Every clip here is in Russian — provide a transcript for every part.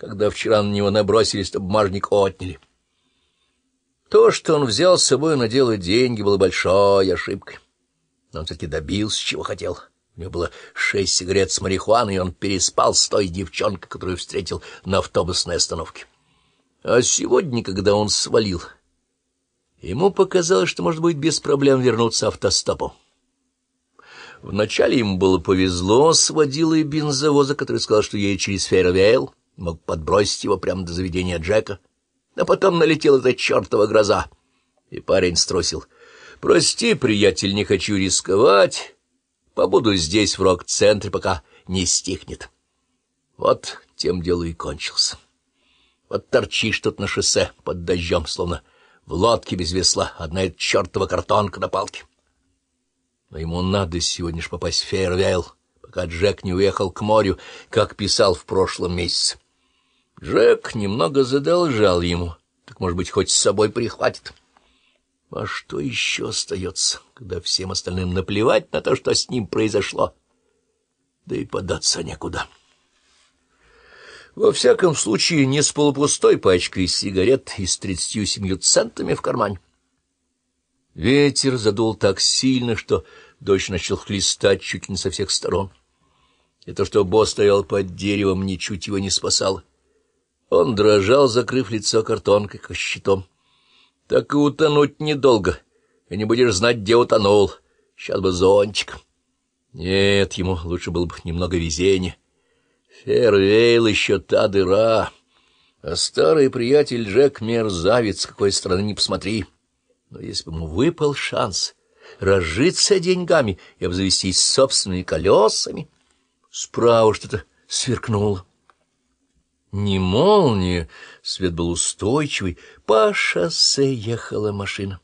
когда вчера на него набросились, то бумажник отняли. То, что он взял с собой на дело деньги, было большой ошибкой. Но он все-таки добился, чего хотел. У него было шесть сигарет с марихуаной, и он переспал с той девчонкой, которую встретил на автобусной остановке. А сегодня, когда он свалил, ему показалось, что, может быть, без проблем вернуться автостопом. Вначале ему было повезло с водилой бензовоза, который сказал, что едет через Фейервейл, мог подбросить его прямо до заведения Джека. А потом налетела эта чертова гроза, и парень струсил. «Прости, приятель, не хочу рисковать. Побуду здесь, в рок-центре, пока не стихнет». Вот тем дело и кончился. Вот торчишь тут на шоссе под дождем, словно в лодке без весла, одна эта чертова картонка на палке. Но ему надо сегодня ж попасть в Фейервейл, пока Джек не уехал к морю, как писал в прошлом месяце. Джек немного задолжал ему, так, может быть, хоть с собой прихватит. А что еще остается, когда всем остальным наплевать на то, что с ним произошло? Да и податься некуда. Во всяком случае, не с полупустой пачкой сигарет и с тридцатью семью центами в кармане. Ветер задул так сильно, что дождь начал хлестать чуть не со всех сторон. И то, что Бо стоял под деревом, ничуть его не спасало. Он дрожал, закрыв лицо картонкой, как щитом. Так и утонуть недолго, и не будешь знать, где утонул. Сейчас бы зонтик. Нет, ему лучше было бы немного везения. Фервейл еще та дыра. А старый приятель Джек — мерзавец, какой стороны не посмотри. Но если бы ему выпал шанс разжиться деньгами и обзавестись собственными колесами, справа что-то сверкнуло. Не молния, свет был устойчивый, по шоссе ехала машина.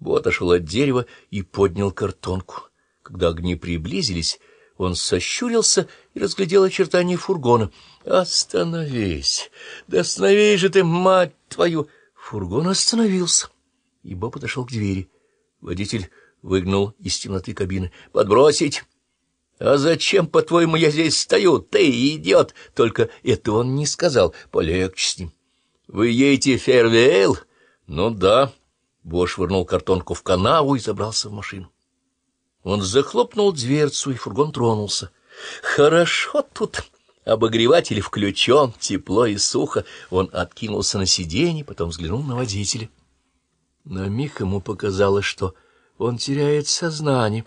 Бо отошел от дерева и поднял картонку. Когда огни приблизились, он сощурился и разглядел очертания фургона. «Остановись! Да остановись же ты, мать твою!» Фургон остановился и Бо подошел к двери. Водитель выгнал из темноты кабины. «Подбросить!» «А зачем, по-твоему, я здесь стою? Ты идиот!» Только этого он не сказал. Полегче с ним. «Вы едете в Фервейл?» «Ну да». Бо швырнул картонку в канаву и забрался в машину. Он захлопнул дверцу, и фургон тронулся. «Хорошо тут!» Обогреватель включен, тепло и сухо. Он откинулся на сиденье, потом взглянул на водителя. На миг ему показалось, что он теряет сознание.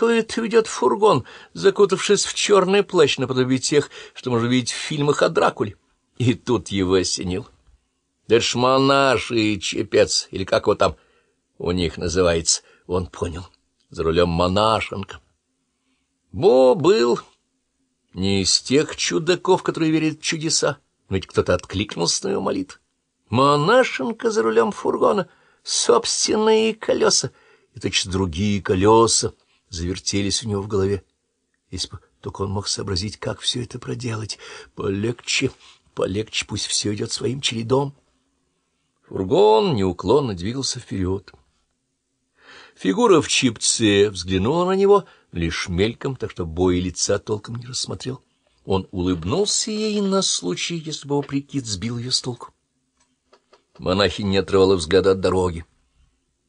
Это ведет фургон, закутавшись в черный плащ наподобие тех, что можно видеть в фильмах о Дракуле? И тут его осенил. Монаш и чепец, или как его там у них называется, он понял. За рулем монашенка. Бо был не из тех чудаков, которые верят в чудеса, ведь кто-то откликнулся на его молитву. Монашенка за рулем фургона, собственные колеса, и точно другие колеса завертелись у него в голове. Если бы только он мог сообразить, как все это проделать. Полегче, полегче, пусть все идет своим чередом. Фургон неуклонно двигался вперед. Фигура в чипце взглянула на него лишь мельком, так что боя лица толком не рассмотрел. Он улыбнулся ей на случай, если бы его прикид сбил ее с толку. Монахинь не отрывала взгляда от дороги.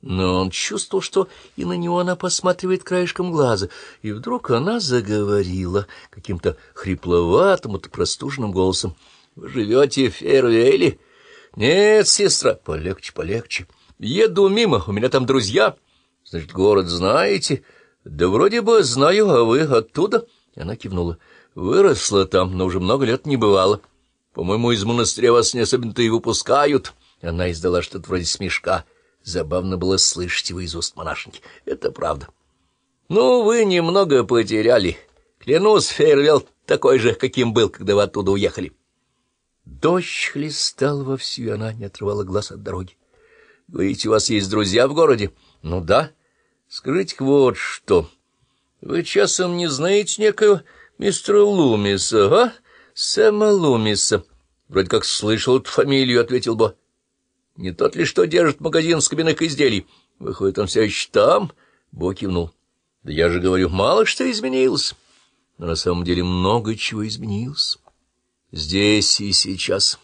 Но он чувствовал, что и на него она посматривает краешком глаза, и вдруг она заговорила каким-то хрипловатым, и простуженным голосом. — Вы живете в Фейервейле? — Нет, сестра, полегче, полегче. Еду мимо, у меня там друзья. — Значит, город знаете? — Да вроде бы знаю, а вы оттуда? Она кивнула. — Выросла там, но уже много лет не бывало. По-моему, из монастыря вас не особенно-то и выпускают. — она издала что-то вроде смешка. Забавно было слышать его из уст монашеньки. Это правда. — Ну, вы немного потеряли. Клянусь, Фейервелл такой же, каким был, когда вы оттуда уехали. Дождь хлестал вовсю, и она не отрывала глаз от дороги. — Говорите, у вас есть друзья в городе? — Ну да. — Скажите вот что. Вы часом не знаете некого мистера Лумиса, а? Сэма Лумиса. — Вроде как слышал эту фамилию, — ответил Бо. Не тот ли, что держит магазин с кабинных изделий? Выходит, он все еще там? Бо кивнул. Да я же говорю, мало что изменилось. Но на самом деле много чего изменилось. здесь и сейчас.